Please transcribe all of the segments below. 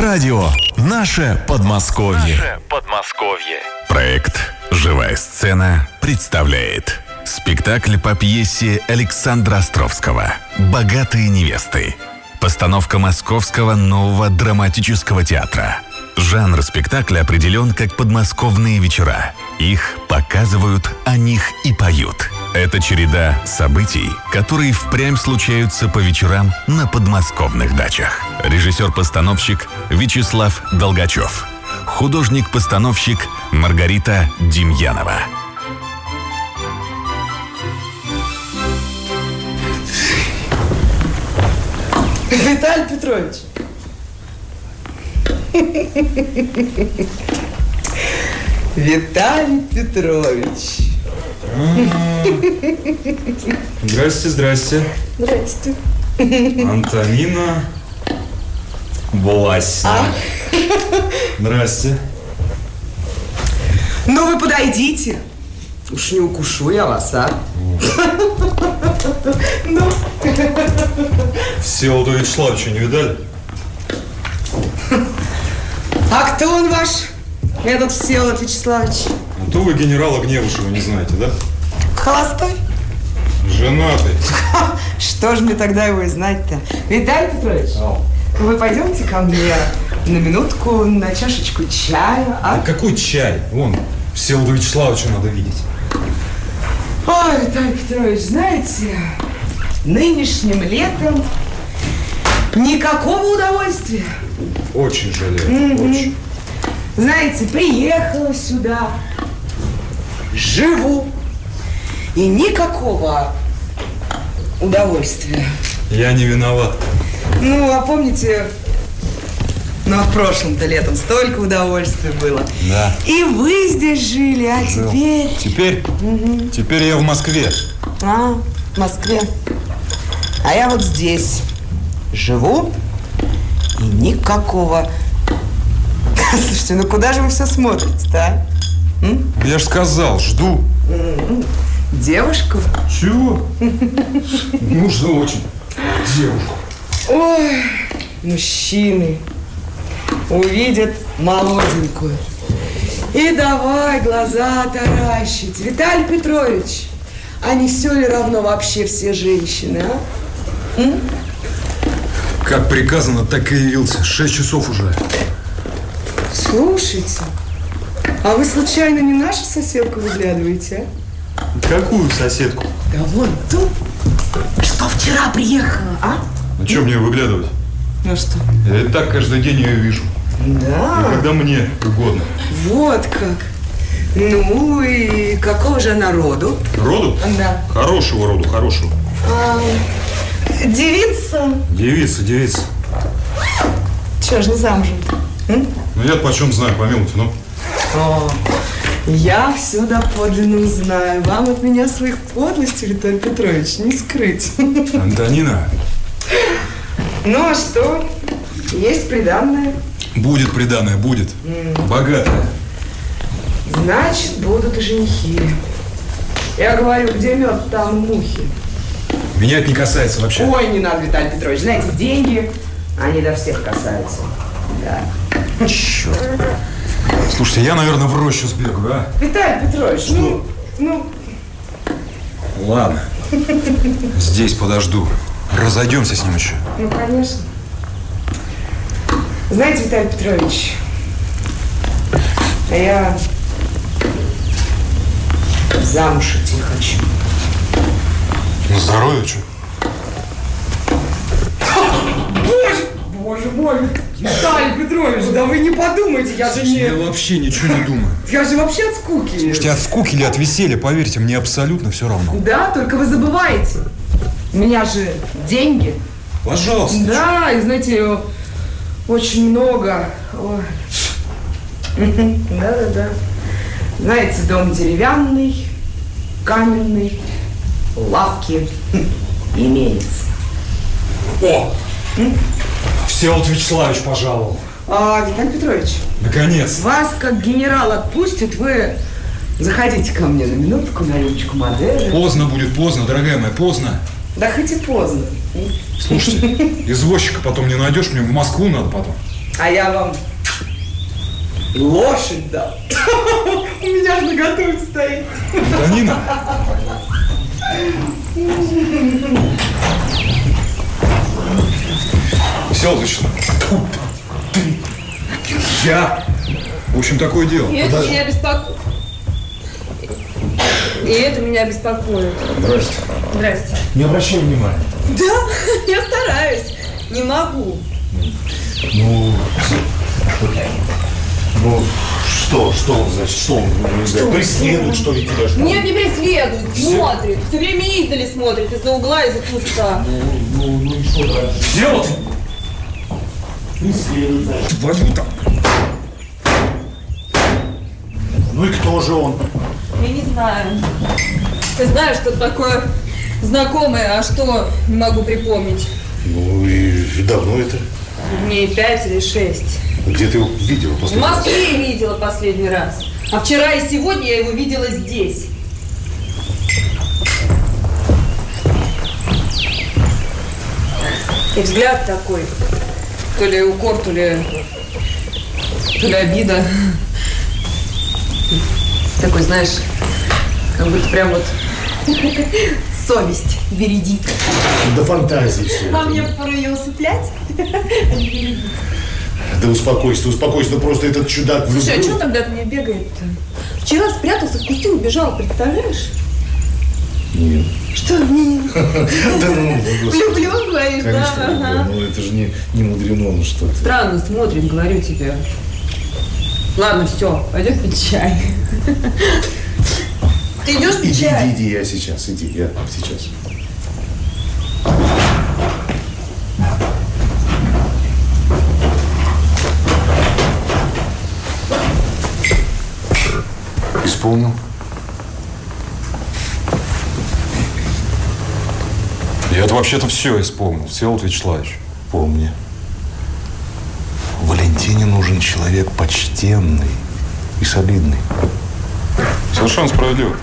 Радио «Наше Подмосковье». Наше Подмосковье. Проект «Живая сцена» представляет спектакль по пьесе Александра Островского «Богатые невесты». Постановка Московского нового драматического театра. Жанр спектакля определен как подмосковные вечера. Их показывают, о них и поют. Это череда событий, которые впрямь случаются по вечерам на подмосковных дачах. Режиссер-постановщик Вячеслав Долгачев. Художник-постановщик Маргарита Демьянова. Виталий Петрович. Виталий Петрович. Здрасте, здрасте. Здрасте. Антонина Власина. А? Здрасте. Ну вы подойдите. Уж не укушу я вас, а? Ну, Всеволода Вячеславовича не видали? а кто он ваш? Этот Всеволод Вячеславович. А то вы генерала Гневушева не знаете, да? Холостой? Женатый. Что ж мне тогда его и знать-то? Виталий Петрович, вы пойдемте ко мне на минутку на чашечку чая, А а? какой чай? Вон, Всеволода Вячеславовича надо видеть. Ой, Виталий Петрович, знаете, нынешним летом никакого удовольствия. Очень жалею, очень. Знаете, приехала сюда, живу, и никакого удовольствия. Я не виноват. Ну, а помните, ну, а в прошлом-то летом столько удовольствия было. Да. И вы здесь жили, а теперь... Теперь, теперь я в Москве. А, в Москве. А я вот здесь живу, и никакого... Слушайте, ну куда же вы все смотрите-то, а? Я же сказал, жду. Девушку? Чего? Нужно очень. Девушку. Ой, мужчины увидят молоденькую. И давай глаза таращить. Виталий Петрович, а не все ли равно вообще все женщины, а? Как приказано, так и явился. Шесть часов уже. Слушайте, а вы случайно не нашу соседку выглядываете, Какую соседку? а? Да вон ту, что вчера приехала, а? Ну что мне выглядывать? Ну что? Я и так каждый день ее вижу. Да, Когда мне угодно. вот как. Ну и какого же народу? Роду? Да. Хорошего роду, хорошего. А, девица? Девица, девица. Чего ж не замужем? Ну я почем знаю, помилуйте, ну. О, я все доподлинно знаю. Вам от меня своих подлостей, Виталий Петрович, не скрыть. Антонина, Ну а что? Есть приданное. будет приданное, будет. Богатая. Значит, будут и женихи. Я говорю, где мед, там мухи. Меня это не касается вообще. Ой, не надо, Виталий Петрович. Знаете, деньги, они до всех касаются. Да. Черт. Слушайте, я, наверное, в рощу сбегаю, а? Виталий Петрович, ну, ну, Ладно. Здесь подожду. Разойдемся с ним еще. Ну, конечно. Знаете, Виталий Петрович, а я замуж идти хочу. На здоровье, что? Боже, боже мой, Виталий Петрович, да вы не подумайте, я же Я не... вообще ничего не думаю. Я же вообще от скуки. Слушайте, от скуки или от веселья, поверьте, мне абсолютно все равно. Да, только вы забываете. У меня же деньги. Пожалуйста. Да, и знаете, очень много. Да-да-да. Знаете, дом деревянный, каменный, лавки имеется. О! Всеволод Вячеславович пожаловал. А, Виталий Петрович, Наконец. вас как генерал отпустит, вы заходите ко мне на минутку, на рюмочку Мадеры. Поздно будет, поздно, дорогая моя, поздно. Да хоть и поздно. Слушайте, извозчика потом не найдешь, мне в Москву надо потом. А я вам лошадь дам. У меня же на готове стоит. Тьфу ты, я. В общем, такое дело. И это меня беспокоит. И это меня беспокоит. Здрасте. Здрасте. Не обращай внимания. Да, я стараюсь. Не могу. Ну, ну, что, что, значит, что он, не знаю, преследует, что ли, тебя, что? Нет, не преследует, смотрит. Все время издали смотрит, из-за угла, из-за куста. Ну, ну и что дальше? Всеволод! Там! Ну и кто же он? Я не знаю. Ты знаешь, что такое знакомое, а что не могу припомнить. Ну и, давно это? Дней пять или шесть. Где ты его видела В последний раз? Москве видела последний раз. А вчера и сегодня я его видела здесь. И взгляд такой, то ли укор, то ли, то ли обида. Такой, знаешь, как будто прям вот совесть бередит. До фантазии все. А мне порой ее усыплять? Да успокойся, успокойся, ну просто этот чудак Слушай, а влюблен. что тогда от меня бегает-то? Вчера спрятался в кусты, убежал, представляешь? Нет. Что, не Да ну, люблю, говоришь, да? Ну это же не, не мудрено, ну что ты. Странно смотрит, говорю тебе. Ладно, все, пойдем пить чай. Ты идешь пить чай? иди, иди, я сейчас, иди, я сейчас. Исполнил. Я-то вообще-то все исполнил, Всеволод Вячеславович. Помни. Валентине нужен человек почтенный и солидный. Совершенно справедливо.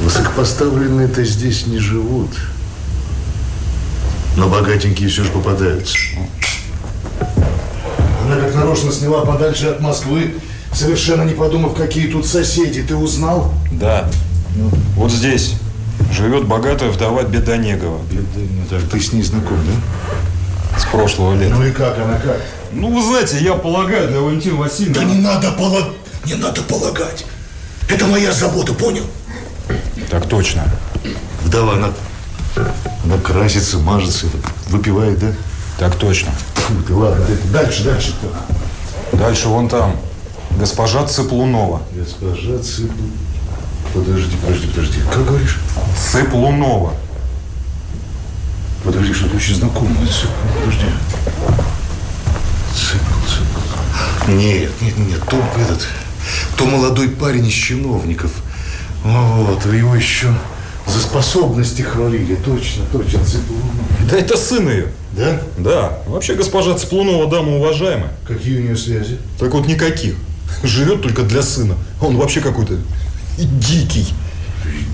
Высокопоставленные-то здесь не живут. Но богатенькие все же попадаются. Она как нарочно сняла подальше от Москвы, совершенно не подумав, какие тут соседи. Ты узнал? Да. Вот здесь живет богатая вдова Беданегова Так, ты с ней знаком, да? с прошлого лета. Ну и как она, как? Ну, вы знаете, я полагаю, для Валентины Да Васильевны... не надо полаг... Не надо полагать. Это моя забота, понял? Так точно. Вдова, она... Она красится, мажется, выпивает, да? Так точно. Фу, ты ладно, ты- дальше, дальше кто? Дальше вон там. Госпожа Цыплунова. Госпожа Цыпл... Подожди, подожди, подожди. Как говоришь? Цыплунова. Подожди, что-то очень знакомое. Цыпл, подожди. Цыпл, цыпл. Нет, нет, нет, то этот... То молодой парень из чиновников. Вот, его еще за способности хвалили. Точно, точно, Цыпл. Да это сын ее. Да? Да. Вообще госпожа Цыплунова дама уважаемая. Какие у нее связи? Так вот никаких. Живет только для сына. Он вообще какой-то дикий.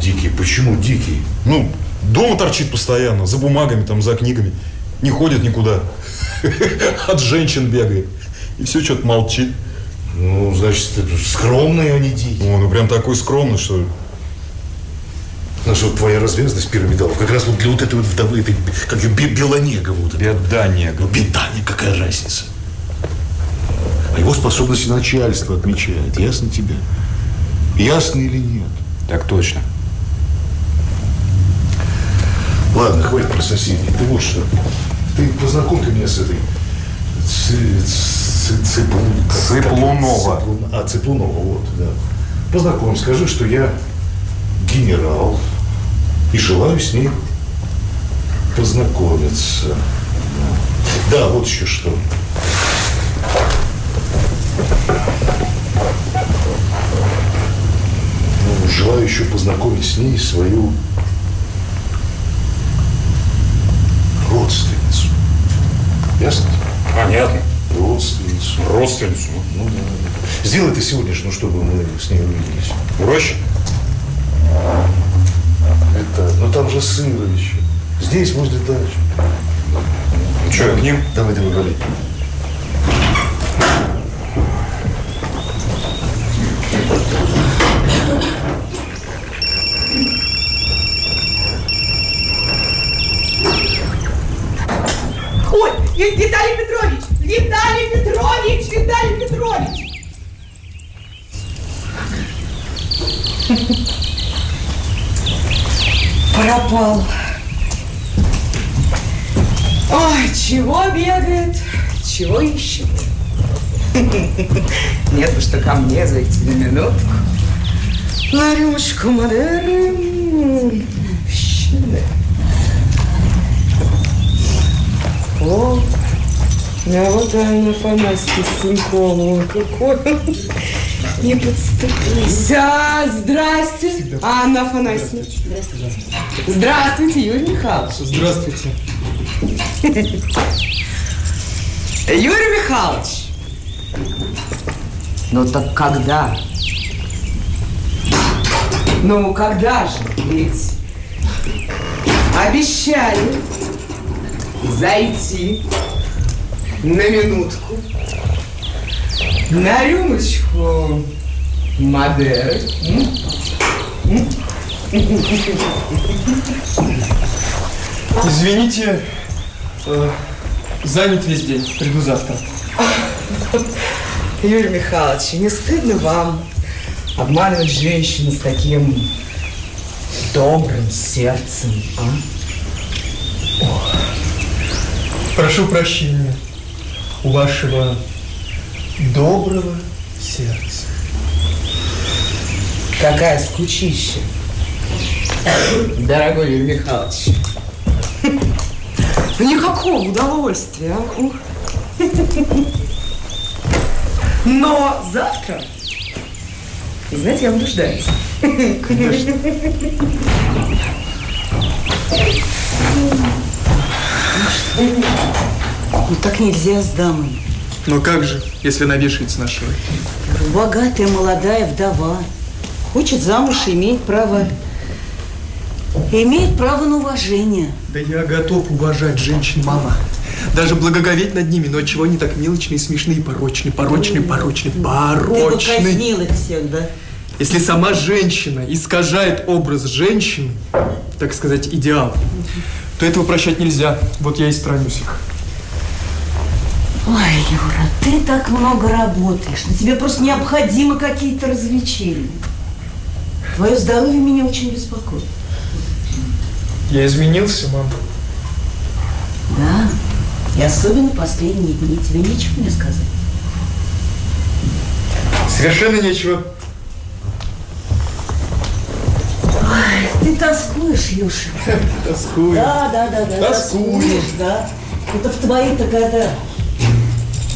Дикий. Почему дикий? Ну, дома торчит постоянно, за бумагами, там, за книгами. Не ходит никуда. От женщин бегает. И все что-то молчит. Ну, значит, скромный, а не дикий. О, ну прям такой скромный, что... Наша вот твоя развязность пирамидалов как раз вот для вот этой вот вдовы, этой, как ее, Бе- Белонегова вот. Беда негр. Беда, не какая разница. А его способности начальство отмечает. Ясно тебе? Ясно или нет? Так точно. Ладно, хватит про соседей. Ты вот что. Ты познакомь-ка меня с этой... Цы- цы- Цыплу- как- Цыплунова. как- Цыплун- А, Цыплунова, вот, да. Познакомь, скажи, что я генерал и желаю с ней познакомиться. Да, Да, вот еще что. Еще познакомить с ней свою родственницу. Ясно? Понятно. Родственницу. Родственницу. Ну да, да. Сделай это сегодня же, ну, чтобы мы с ней увиделись. Проще? Это, ну там же сыро еще. Здесь, возле дачи. Че, к ним? Давай, давай, вали. На рюмочку Мадеры. М, мужчины. О, а вот Анна Афанасьевна с сынком, он какой он. Не подступися. Здрасте, Анна Афанасьевна. Здравствуйте, Юрий Михайлович. Здравствуйте. Юрий Михайлович. Ну так когда? Ну, когда же? Ведь обещали зайти на минутку на рюмочку Мадеры. Извините, э, занят весь день. Приду завтра. Юрий Михайлович, не стыдно вам обманывать женщину с таким добрым сердцем, а? Прошу прощения у вашего доброго сердца. Какая скучища. Дорогой Юрий Михайлович. Никакого удовольствия. а? Ух. Но завтра, и знаете, я буду ждать. Ну так нельзя с дамой. Но как же, если она вешается на шее? Богатая молодая вдова. Хочет замуж, имеет право... Имеет право на уважение. Да я готов уважать женщин, мама. Даже благоговеть над ними, но чего они так мелочные, смешные, порочные, порочные, порочные, Ты бы порочные. казнил их всех, да? Если сама женщина искажает образ женщины, так сказать, идеал, то этого прощать нельзя. Вот я и странюсь их. Ой, Юра, ты так много работаешь, но тебе просто необходимы какие-то развлечения. Твое здоровье меня очень беспокоит. Я изменился, мама. Да, и особенно последние дни. Тебе нечего мне сказать? Совершенно нечего. Ты тоскуешь, Юша. Тоскую. Да, да, да, да. Тоскуешь, да. Это в твои-то года.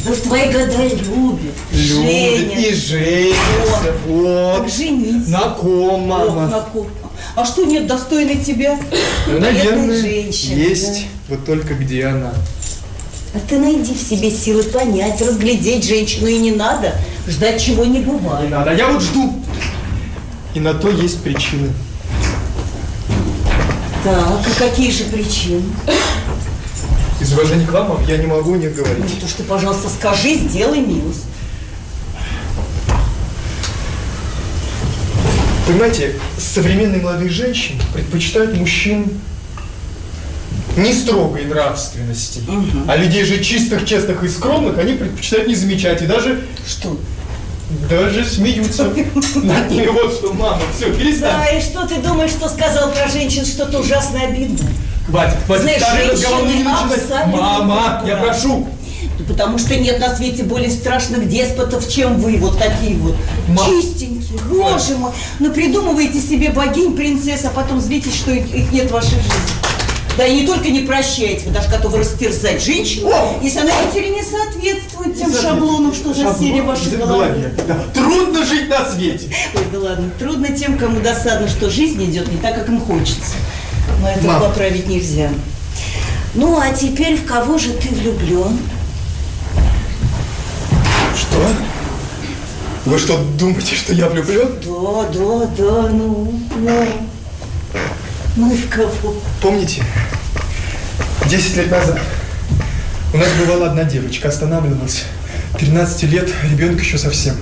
Да в твои года любят, Любит и женится. Вот. Так женись. На ком, Вот, мама? на ком. А что нет достойной тебя? Ну, наверное, женщина, есть. Вот только где она? А ты найди в себе силы понять, разглядеть женщину, и не надо ждать чего не Не бывает. надо, а я вот жду. И на то есть причины. Так, и какие же причины? Из уважения к вам я не могу не Ну, говорить. то, что, пожалуйста, скажи, сделай милость. Понимаете, современные молодые женщины предпочитают мужчин не строгой нравственности, а людей же чистых, честных и скромных они предпочитают не замечать и даже Что? Даже смеются над ними. Вот что, мама, все, Да, перестань. и что ты думаешь, что сказал про женщин что-то ужасно обидное? Хватит, хватит, Знаешь, старый разговор не начинать. Мама, я прошу. Ну, потому что нет на свете более страшных деспотов, чем вы, вот такие вот. Ма- Чистенькие, боже мой. Ну, придумываете себе богинь, принцесс, а потом злитесь, что их нет в вашей жизни. Да и не только не прощаете, вы даже готовы растерзать женщину, если она или не соответствует тем шаблонам, что засели в вашей голове. Да. Трудно жить на свете. Ой, да ладно, трудно тем, кому досадно, что жизнь идет не так, как им хочется. Но этого Мам. поправить нельзя. Ну, а теперь в кого же ты влюблен? Что? Вы что, думаете, что я влюблен? Да, да, да, ну, ну. Ну и в кого? Помните, 10 лет назад У нас бывала одна девочка, останавливалась. 13 лет, ребенок еще совсем.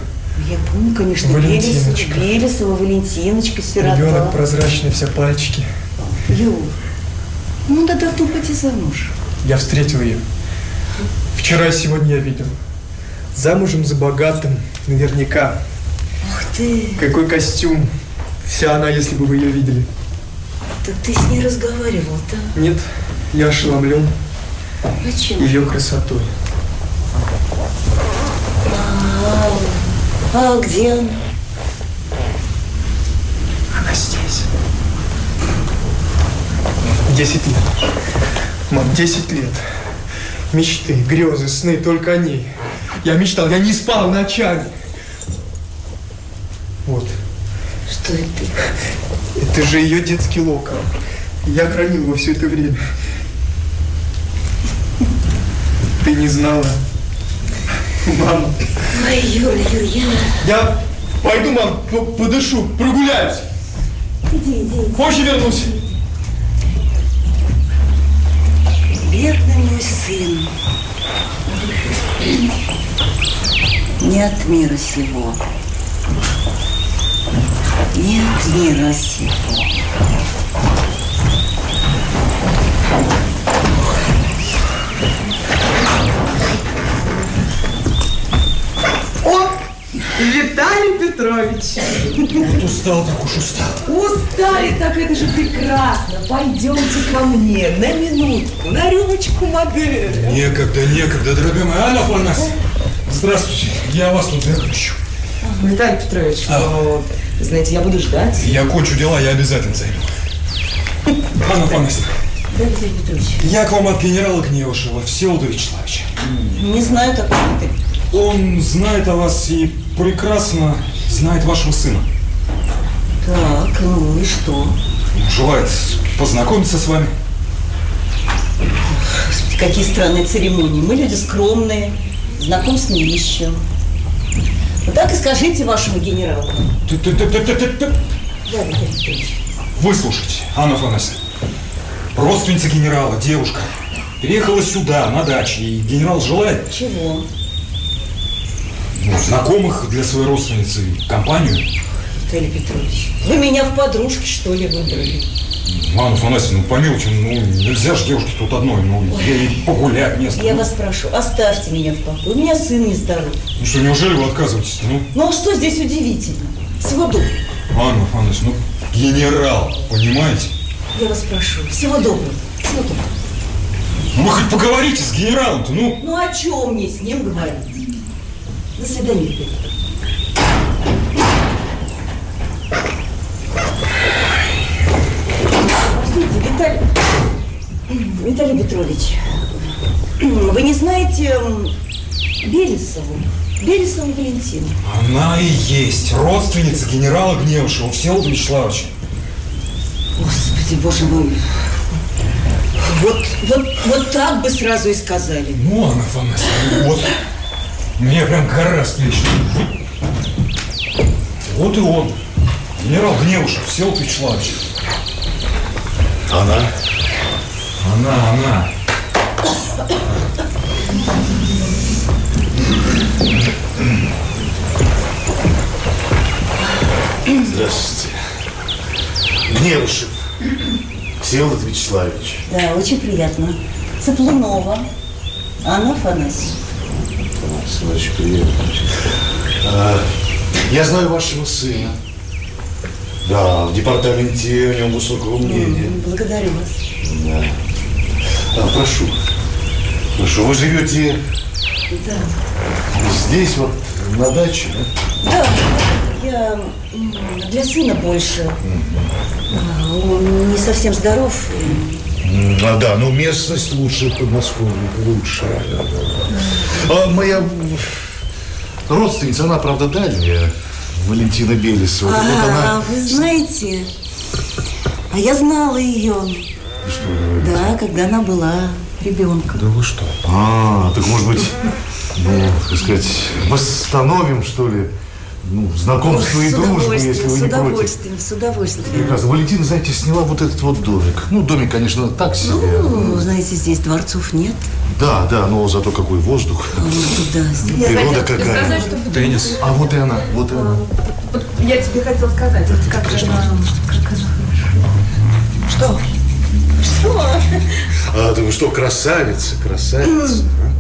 Я помню, конечно, Валентиночка. Белесова, Валентиночка, сирота. Ребенок прозрачный, все пальчики. Юр, ну да давно пойти замуж. Я встретил ее. Вчера и сегодня я видел. Замужем за богатым, наверняка. Ух ты, Какой костюм. Вся она, если бы вы ее видели. Так ты с ней разговаривал-то. Нет, я ошеломлен Зачем? ее красотой. А где она? Она здесь. Десять лет. Мам, десять лет. Мечты, грезы, сны только о ней. Я мечтал, я не спал ночами. Вот. Что это? Это же ее детский локон. Я хранил его все это время. Ты не знала. Мама. Ой, Юра, Юр, я... Я пойду, мам, по- подышу, прогуляюсь. Иди, иди, иди. Позже вернусь. Бедный мой сын. Не от мира сего. Не от мира сего. О, Виталий Петрович. Вот устал, так уж устал. Устали, так это же прекрасно. Пойдемте ко мне на минутку, на рюмочку Мадеры. Некогда, некогда, дорогая моя Анна Афанасьевна. Здравствуйте, я вас тут ищу. Виталий Петрович, А. ну, знаете, я буду ждать. Я кончу дела, я обязательно зайду. Анна Афанасьевна, Да, Виталий Петрович, я к вам от генерала Гневышева, Всеволода Вячеславовича. не знаю такого ты. Он знает о вас и прекрасно знает вашего сына. Так, ну и что? Желает познакомиться с вами. Господи, какие странные церемонии. Мы люди скромные, знакомств не ищем. Вот так и скажите вашему генералу. Ты-ты-ты-ты-ты-ты. Да, Виталий Петрович. Выслушайте, Анна Афанасьевна. Родственница генерала, девушка, переехала сюда, на даче, и генерал желает Чего? ну, знакомых для своей родственницы компанию. Виталий Петрович, вы меня в подружки, что ли, выбрали? Анна Афанасьевна, ну помилуйте, ну нельзя же девушке тут одной, ну ей погулять место. Я вас прошу, оставьте меня в покое. У меня сын нездоров. Ну что, неужели вы отказываетесь? Ну, Ну а что здесь удивительно? Всего доброго. Анна Афанасьевна, ну генерал, понимаете? Я вас прошу. Всего доброго. Всего доброго. Ну вы хоть поговорите с генералом-то, ну. Ну о чем мне с ним говорить? До свидания, Виталий Петрович. Подождите, Виталий... Виталий Петрович, вы не знаете м, Белесову? Белесову Валентину. Она и есть родственница генерала Гневышева, Всеволода Вячеславовича. Господи, боже мой. Вот, вот, вот так бы сразу и сказали. Ну, Анна Афанасьевна, вот. Мне прям гора с плеч. Вот и он. Генерал Гневушев, Всеволод Вячеславович. Она? Она, она. Здравствуйте. Гневышев. Всеволод Вячеславович. Да, очень приятно. Цыплунова. Анна Афанасьевна. Очень приятно. А, я знаю вашего сына. Да, в департаменте о нем высокого мнения. Благодарю вас. Да. А, прошу. Прошу, вы живете Да. здесь, вот, на даче, да? Да, я для сына больше. А, Он не совсем здоров. А, да, ну местность лучше Подмосковья, лучше. А моя родственница, она, правда, дальняя, Валентина Белесова. Так вот А, она... вы знаете, а я знала ее. Что вы говорите? Да, когда она была ребенком. Да вы что? А, так может быть, ну, так сказать, восстановим, что ли, ну, знакомства и С дружбы, если удовольствием, вы с не против. удовольствием, с удовольствием. Прекрасно. Валентина, знаете, сняла вот этот вот домик. Ну, домик, конечно, так себе. Ну, знаете, здесь дворцов нет. Да, да, но зато какой воздух. А вот туда, здесь. Природа какая. Теннис. А вот и она, вот и она. Вот я тебе хотела сказать, вот как же она... Как она... Что? А, вы что, красавица, красавица. а?